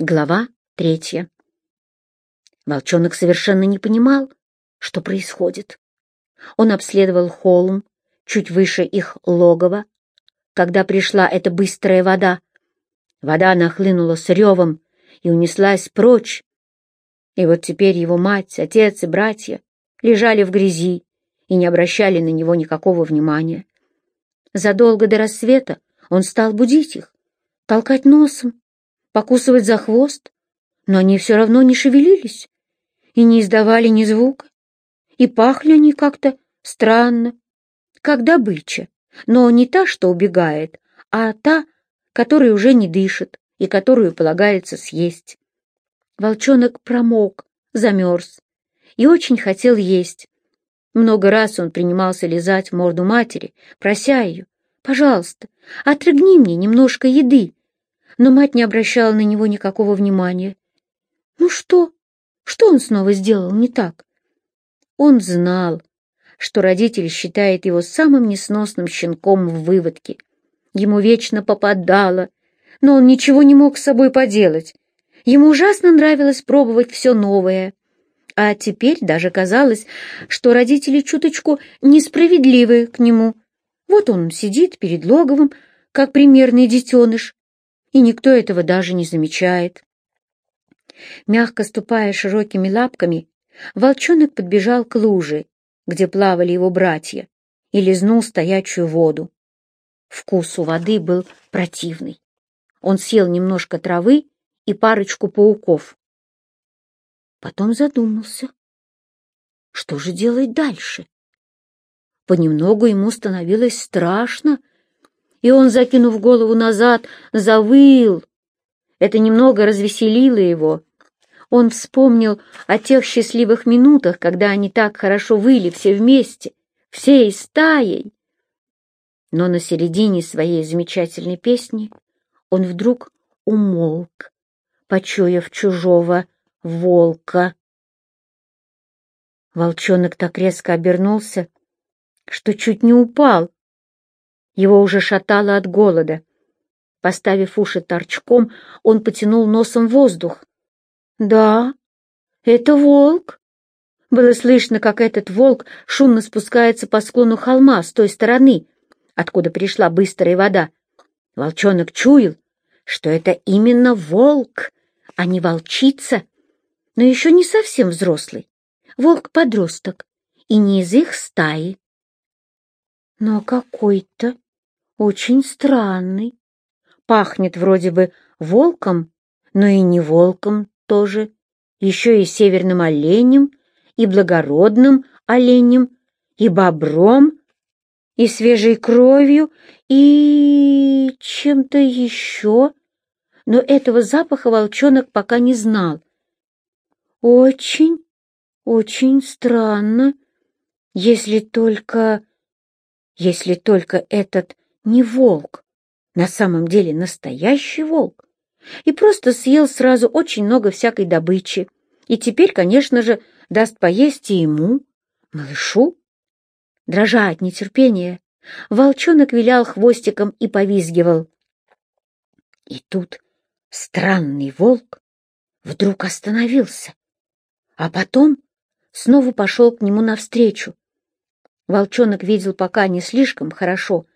Глава третья. Волчонок совершенно не понимал, что происходит. Он обследовал холм, чуть выше их логова, когда пришла эта быстрая вода. Вода нахлынула с ревом и унеслась прочь. И вот теперь его мать, отец и братья лежали в грязи и не обращали на него никакого внимания. Задолго до рассвета он стал будить их, толкать носом, покусывать за хвост, но они все равно не шевелились и не издавали ни звука, и пахли они как-то странно, как добыча, но не та, что убегает, а та, которая уже не дышит и которую полагается съесть. Волчонок промок, замерз и очень хотел есть. Много раз он принимался лизать морду матери, прося ее, «Пожалуйста, отрыгни мне немножко еды, но мать не обращала на него никакого внимания. Ну что? Что он снова сделал не так? Он знал, что родитель считает его самым несносным щенком в выводке. Ему вечно попадало, но он ничего не мог с собой поделать. Ему ужасно нравилось пробовать все новое. А теперь даже казалось, что родители чуточку несправедливы к нему. Вот он сидит перед логовом, как примерный детеныш, и никто этого даже не замечает. Мягко ступая широкими лапками, волчонок подбежал к луже, где плавали его братья, и лизнул стоячую воду. Вкус у воды был противный. Он съел немножко травы и парочку пауков. Потом задумался. Что же делать дальше? Понемногу ему становилось страшно, и он, закинув голову назад, завыл. Это немного развеселило его. Он вспомнил о тех счастливых минутах, когда они так хорошо выли все вместе, всей стаей. Но на середине своей замечательной песни он вдруг умолк, почуяв чужого волка. Волчонок так резко обернулся, что чуть не упал, его уже шатало от голода. Поставив уши торчком, он потянул носом воздух. «Да, это волк!» Было слышно, как этот волк шумно спускается по склону холма с той стороны, откуда пришла быстрая вода. Волчонок чуял, что это именно волк, а не волчица, но еще не совсем взрослый. Волк-подросток, и не из их стаи. Но какой-то очень странный. Пахнет вроде бы волком, но и не волком тоже, еще и северным оленем, и благородным оленем, и бобром, и свежей кровью, и чем-то еще. Но этого запаха волчонок пока не знал. Очень, очень странно, если только... Если только этот не волк, на самом деле настоящий волк, и просто съел сразу очень много всякой добычи, и теперь, конечно же, даст поесть и ему, малышу. Дрожа от нетерпения, волчонок вилял хвостиком и повизгивал. И тут странный волк вдруг остановился, а потом снова пошел к нему навстречу. Волчонок видел пока не слишком хорошо,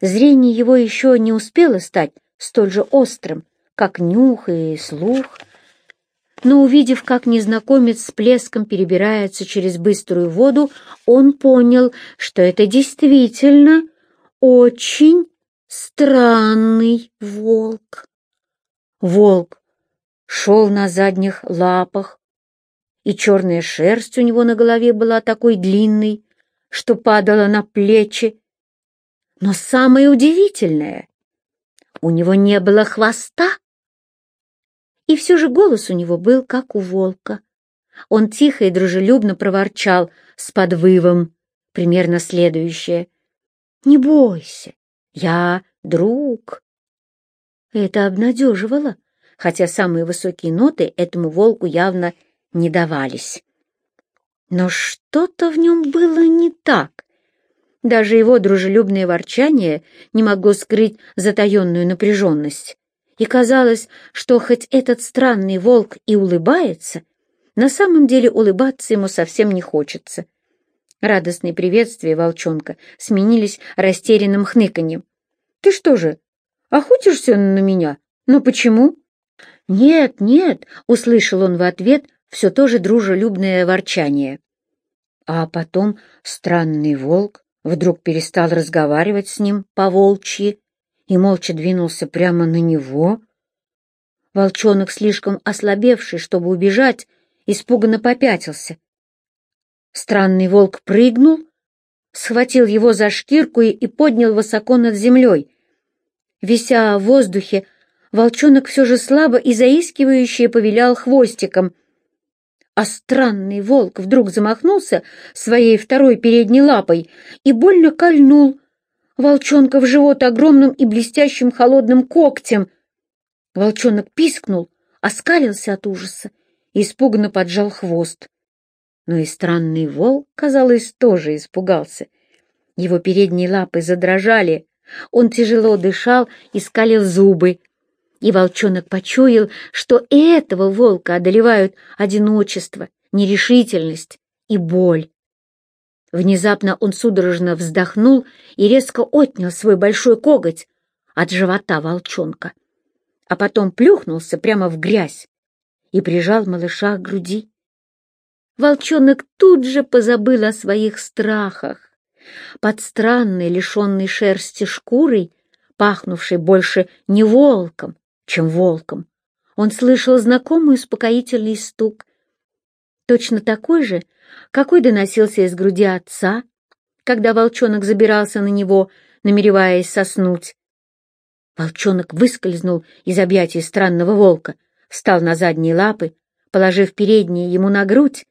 Зрение его еще не успело стать столь же острым, как нюх и слух, но, увидев, как незнакомец с плеском перебирается через быструю воду, он понял, что это действительно очень странный волк. Волк шел на задних лапах, и черная шерсть у него на голове была такой длинной, что падала на плечи, но самое удивительное, у него не было хвоста. И все же голос у него был, как у волка. Он тихо и дружелюбно проворчал с подвывом, примерно следующее. «Не бойся, я друг». Это обнадеживало, хотя самые высокие ноты этому волку явно не давались. Но что-то в нем было не так. Даже его дружелюбное ворчание не могло скрыть затаенную напряженность. и казалось, что хоть этот странный волк и улыбается, на самом деле улыбаться ему совсем не хочется. Радостные приветствия волчонка сменились растерянным хныканьем. «Ты что же, охотишься на меня? Но почему?» «Нет, нет», — услышал он в ответ все то же дружелюбное ворчание. А потом странный волк вдруг перестал разговаривать с ним по-волчьи и молча двинулся прямо на него. Волчонок, слишком ослабевший, чтобы убежать, испуганно попятился. Странный волк прыгнул, схватил его за шкирку и, и поднял высоко над землей. Вися в воздухе, волчонок все же слабо и заискивающе повилял хвостиком — а странный волк вдруг замахнулся своей второй передней лапой и больно кольнул волчонка в живот огромным и блестящим холодным когтем. Волчонок пискнул, оскалился от ужаса и испуганно поджал хвост. Но и странный волк, казалось, тоже испугался. Его передние лапы задрожали, он тяжело дышал и скалил зубы, и волчонок почуял, что этого волка одолевают одиночество, нерешительность и боль. Внезапно он судорожно вздохнул и резко отнял свой большой коготь от живота волчонка, а потом плюхнулся прямо в грязь и прижал малыша к груди. Волчонок тут же позабыл о своих страхах. Под странной, лишенной шерсти шкурой, пахнувшей больше не волком, чем волком. Он слышал знакомый успокоительный стук, точно такой же, какой доносился из груди отца, когда волчонок забирался на него, намереваясь соснуть. Волчонок выскользнул из объятий странного волка, встал на задние лапы, положив передние ему на грудь,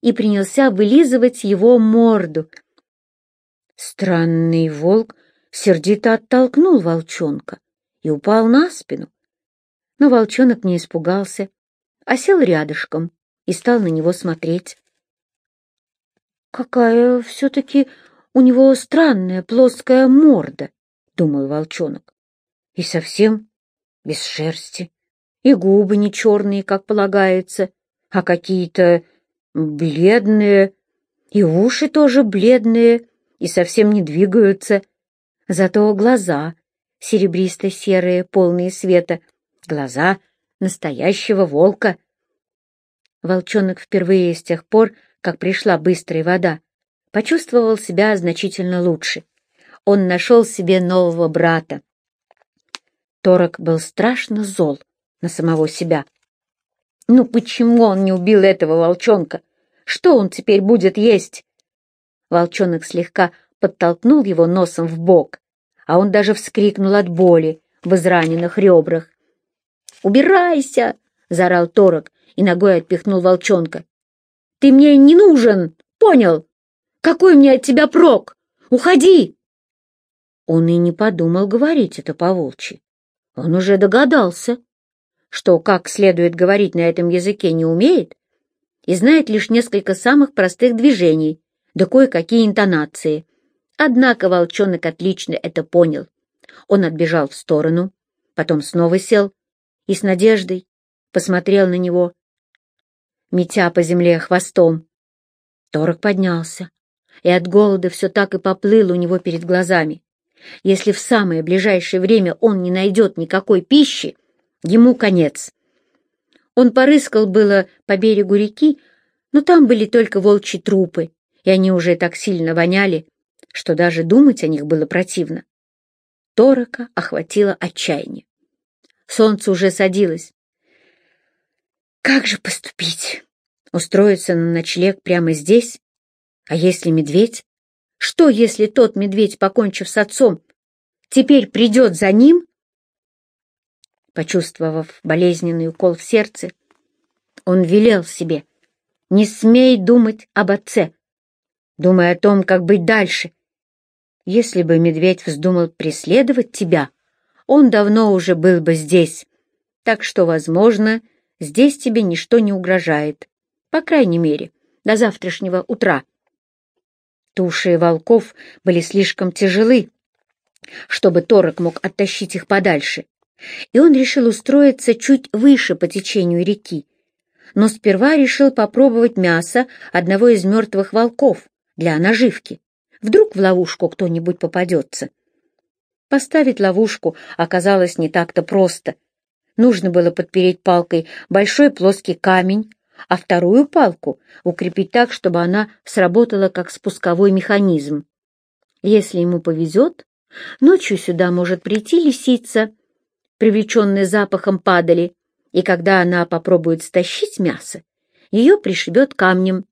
и принялся вылизывать его морду. Странный волк сердито оттолкнул волчонка и упал на спину, но волчонок не испугался, а сел рядышком и стал на него смотреть. «Какая все-таки у него странная плоская морда», — думал волчонок, — «и совсем без шерсти, и губы не черные, как полагается, а какие-то бледные, и уши тоже бледные и совсем не двигаются, зато глаза серебристо-серые, полные света — глаза настоящего волка. Волчонок впервые с тех пор, как пришла быстрая вода, почувствовал себя значительно лучше. Он нашел себе нового брата. Торок был страшно зол на самого себя. Ну почему он не убил этого волчонка? Что он теперь будет есть? Волчонок слегка подтолкнул его носом в бок, а он даже вскрикнул от боли в израненных ребрах. «Убирайся!» — заорал Торок и ногой отпихнул волчонка. «Ты мне не нужен, понял? Какой мне от тебя прок? Уходи!» Он и не подумал говорить это по-волчьи. Он уже догадался, что как следует говорить на этом языке не умеет и знает лишь несколько самых простых движений, да кое-какие интонации. Однако волчонок отлично это понял. Он отбежал в сторону, потом снова сел и с надеждой посмотрел на него, метя по земле хвостом. Торок поднялся, и от голода все так и поплыл у него перед глазами. Если в самое ближайшее время он не найдет никакой пищи, ему конец. Он порыскал было по берегу реки, но там были только волчьи трупы, и они уже так сильно воняли, что даже думать о них было противно. Торока охватило отчаяние. Солнце уже садилось. Как же поступить? Устроиться на ночлег прямо здесь? А если медведь? Что, если тот медведь, покончив с отцом, теперь придет за ним? Почувствовав болезненный укол в сердце, он велел себе, не смей думать об отце, думай о том, как быть дальше. Если бы медведь вздумал преследовать тебя, он давно уже был бы здесь. Так что, возможно, здесь тебе ничто не угрожает. По крайней мере, до завтрашнего утра. Туши волков были слишком тяжелы, чтобы Торок мог оттащить их подальше. и он решил устроиться чуть выше по течению реки. Но сперва решил попробовать мясо одного из мертвых волков для наживки. Вдруг в ловушку кто-нибудь попадется. Поставить ловушку оказалось не так-то просто. Нужно было подпереть палкой большой плоский камень, а вторую палку укрепить так, чтобы она сработала как спусковой механизм. Если ему повезет, ночью сюда может прийти лисица, привлеченная запахом падали, и когда она попробует стащить мясо, ее пришибет камнем.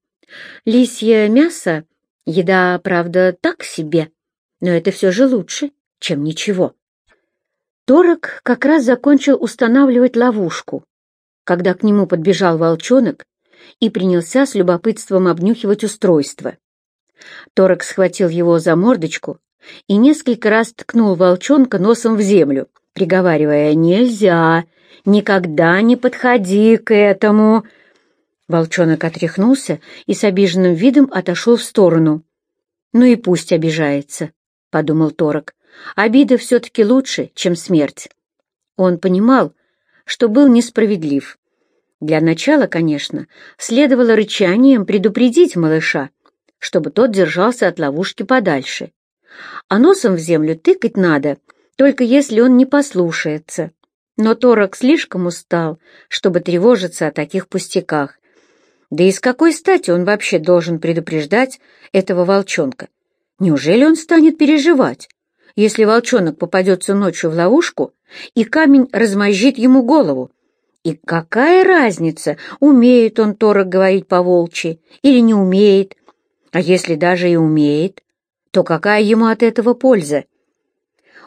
Лисье мясо — еда, правда, так себе, но это все же лучше, чем ничего. Торок как раз закончил устанавливать ловушку, когда к нему подбежал волчонок и принялся с любопытством обнюхивать устройство. Торок схватил его за мордочку и несколько раз ткнул волчонка носом в землю, приговаривая «Нельзя! Никогда не подходи к этому!» Волчонок отряхнулся и с обиженным видом отошел в сторону. «Ну и пусть обижается», — подумал Торок. «Обида все-таки лучше, чем смерть». Он понимал, что был несправедлив. Для начала, конечно, следовало рычанием предупредить малыша, чтобы тот держался от ловушки подальше. А носом в землю тыкать надо, только если он не послушается. Но Торок слишком устал, чтобы тревожиться о таких пустяках. Да и с какой стати он вообще должен предупреждать этого волчонка? Неужели он станет переживать, если волчонок попадется ночью в ловушку и камень размозжит ему голову? И какая разница, умеет он Торок говорить по-волчьи или не умеет? А если даже и умеет, то какая ему от этого польза?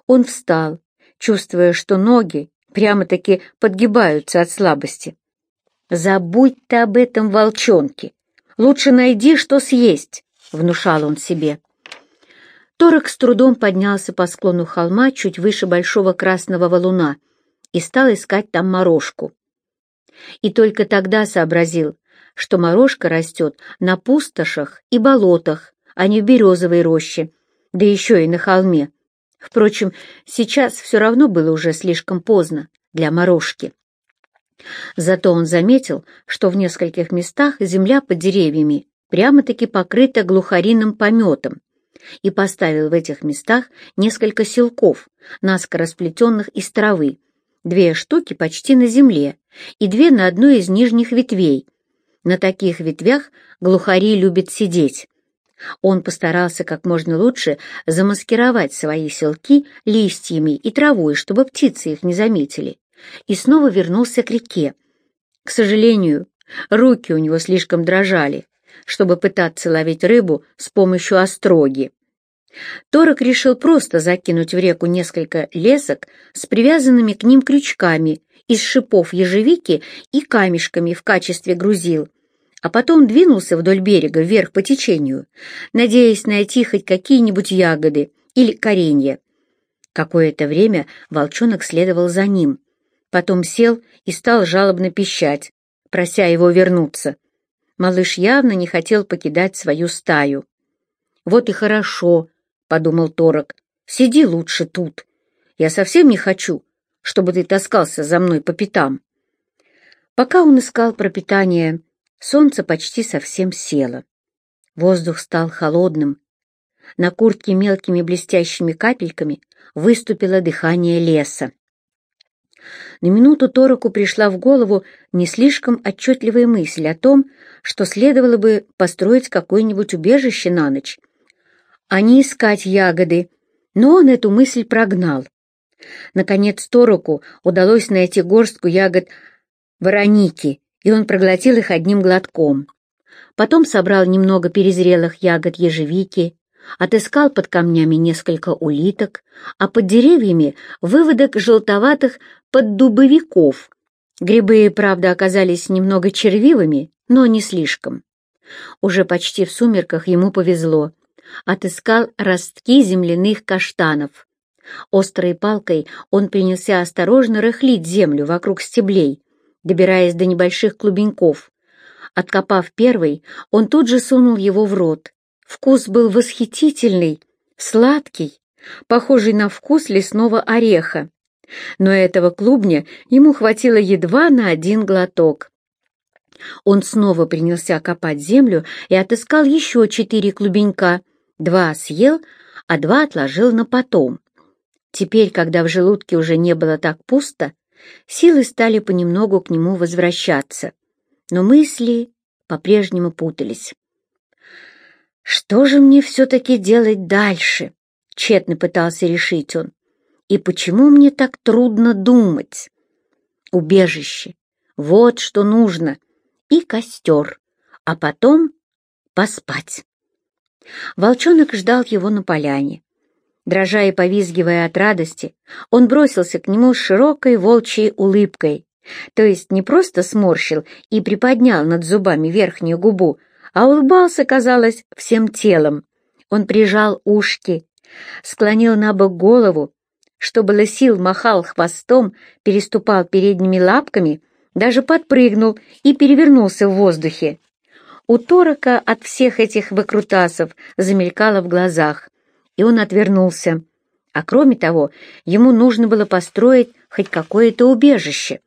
Он встал, чувствуя, что ноги прямо-таки подгибаются от слабости. «Забудь ты об этом волчонке. Лучше найди, что съесть», — внушал он себе. Торок с трудом поднялся по склону холма чуть выше большого красного валуна и стал искать там морожку. И только тогда сообразил, что морожка растет на пустошах и болотах, а не в березовой роще, да еще и на холме. Впрочем, сейчас все равно было уже слишком поздно для морожки. Зато он заметил, что в нескольких местах земля под деревьями прямо-таки покрыта глухариным пометом, и поставил в этих местах несколько селков, наскоро сплетенных из травы, две штуки почти на земле и две на одной из нижних ветвей. На таких ветвях глухари любят сидеть. Он постарался как можно лучше замаскировать свои селки листьями и травой, чтобы птицы их не заметили, и снова вернулся к реке. К сожалению, руки у него слишком дрожали, чтобы пытаться ловить рыбу с помощью остроги. Торок решил просто закинуть в реку несколько лесок с привязанными к ним крючками из шипов ежевики и камешками в качестве грузил, а потом двинулся вдоль берега вверх по течению, надеясь найти хоть какие-нибудь ягоды или коренья. Какое-то время волчонок следовал за ним, потом сел и стал жалобно пищать, прося его вернуться. Малыш явно не хотел покидать свою стаю. «Вот и хорошо», — подумал Торок, — «сиди лучше тут. Я совсем не хочу, чтобы ты таскался за мной по пятам». Пока он искал пропитание, Солнце почти совсем село. Воздух стал холодным. На куртке мелкими блестящими капельками выступило дыхание леса. На минуту Тороку пришла в голову не слишком отчетливая мысль о том, что следовало бы построить какое-нибудь убежище на ночь, а не искать ягоды, но он эту мысль прогнал. Наконец Тороку удалось найти горстку ягод вороники и он проглотил их одним глотком. Потом собрал немного перезрелых ягод ежевики, отыскал под камнями несколько улиток, а под деревьями выводок желтоватых поддубовиков. Грибы, правда, оказались немного червивыми, но не слишком. Уже почти в сумерках ему повезло. Отыскал ростки земляных каштанов. Острой палкой он принялся осторожно рыхлить землю вокруг стеблей, добираясь до небольших клубеньков. Откопав первый, он тут же сунул его в рот. Вкус был восхитительный, сладкий, похожий на вкус лесного ореха. Но этого клубня ему хватило едва на один глоток. Он снова принялся копать землю и отыскал еще четыре клубенька. Два съел, а два отложил на потом. Теперь, когда в желудке уже не было так пусто, силы стали понемногу к нему возвращаться. Но мысли по-прежнему путались. «Что же мне все-таки делать дальше?» — тщетно пытался решить он. «И почему мне так трудно думать?» «Убежище. Вот что нужно. И костер. А потом поспать». Волчонок ждал его на поляне. Дрожа и повизгивая от радости, он бросился к нему с широкой волчьей улыбкой, то есть не просто сморщил и приподнял над зубами верхнюю губу, а улыбался, казалось, всем телом. Он прижал ушки, склонил на бок голову, что было махал хвостом, переступал передними лапками, даже подпрыгнул и перевернулся в воздухе. У Торока от всех этих выкрутасов замелькало в глазах, и он отвернулся. А кроме того, ему нужно было построить хоть какое-то убежище.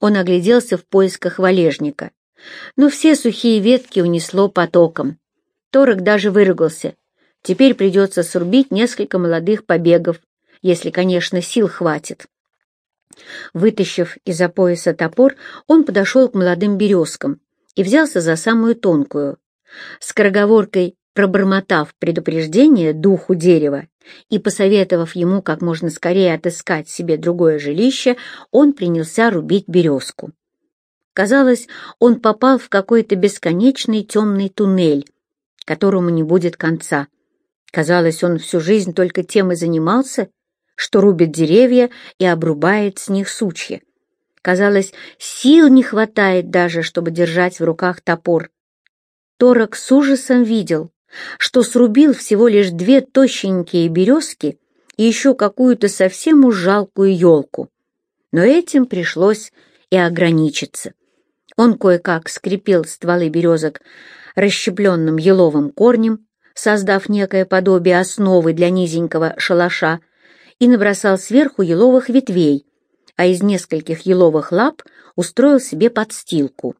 Он огляделся в поисках валежника. Но все сухие ветки унесло потоком. Торок даже выругался. Теперь придется срубить несколько молодых побегов, если, конечно, сил хватит. Вытащив из-за пояса топор, он подошел к молодым березкам и взялся за самую тонкую. Скороговоркой пробормотав предупреждение духу дерева и посоветовав ему как можно скорее отыскать себе другое жилище, он принялся рубить березку. Казалось, он попал в какой-то бесконечный темный туннель, которому не будет конца. Казалось, он всю жизнь только тем и занимался, что рубит деревья и обрубает с них сучья. Казалось, сил не хватает даже, чтобы держать в руках топор. Торок с ужасом видел, что срубил всего лишь две тощенькие березки и еще какую-то совсем уж жалкую елку. Но этим пришлось и ограничиться. Он кое-как скрепил стволы березок расщепленным еловым корнем, создав некое подобие основы для низенького шалаша, и набросал сверху еловых ветвей, а из нескольких еловых лап устроил себе подстилку.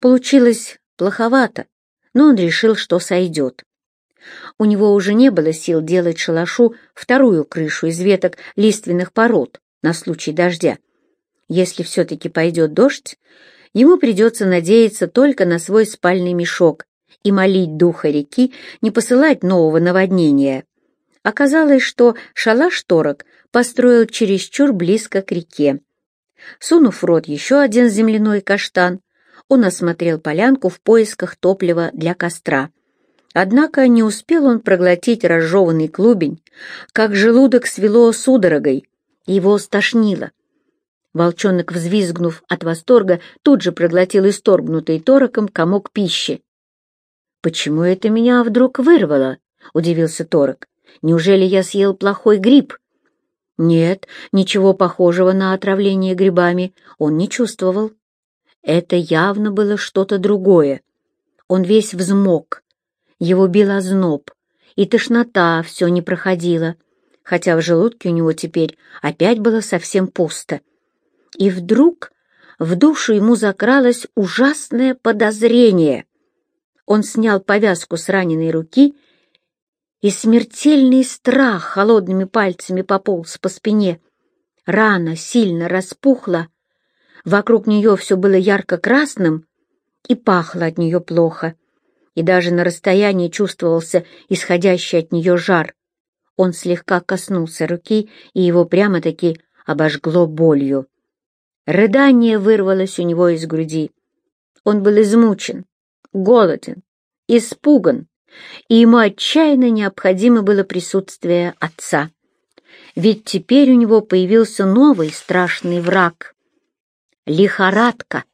Получилось плоховато, но он решил, что сойдет. У него уже не было сил делать шалашу вторую крышу из веток лиственных пород на случай дождя. Если все-таки пойдет дождь, ему придется надеяться только на свой спальный мешок и молить духа реки не посылать нового наводнения. Оказалось, что шалаш-торок построил чересчур близко к реке. Сунув в рот еще один земляной каштан, он осмотрел полянку в поисках топлива для костра. Однако не успел он проглотить разжеванный клубень, как желудок свело судорогой, его стошнило. Волчонок, взвизгнув от восторга, тут же проглотил исторгнутый тороком комок пищи. «Почему это меня вдруг вырвало?» — удивился торок. «Неужели я съел плохой гриб?» Нет, ничего похожего на отравление грибами он не чувствовал. Это явно было что-то другое. Он весь взмок, его бил озноб, и тошнота все не проходила, хотя в желудке у него теперь опять было совсем пусто. И вдруг в душу ему закралось ужасное подозрение. Он снял повязку с раненой руки, и смертельный страх холодными пальцами пополз по спине. Рана сильно распухла, вокруг нее все было ярко-красным и пахло от нее плохо, и даже на расстоянии чувствовался исходящий от нее жар. Он слегка коснулся руки, и его прямо-таки обожгло болью. Рыдание вырвалось у него из груди. Он был измучен, голоден, испуган, и ему отчаянно необходимо было присутствие отца. Ведь теперь у него появился новый страшный враг — лихорадка.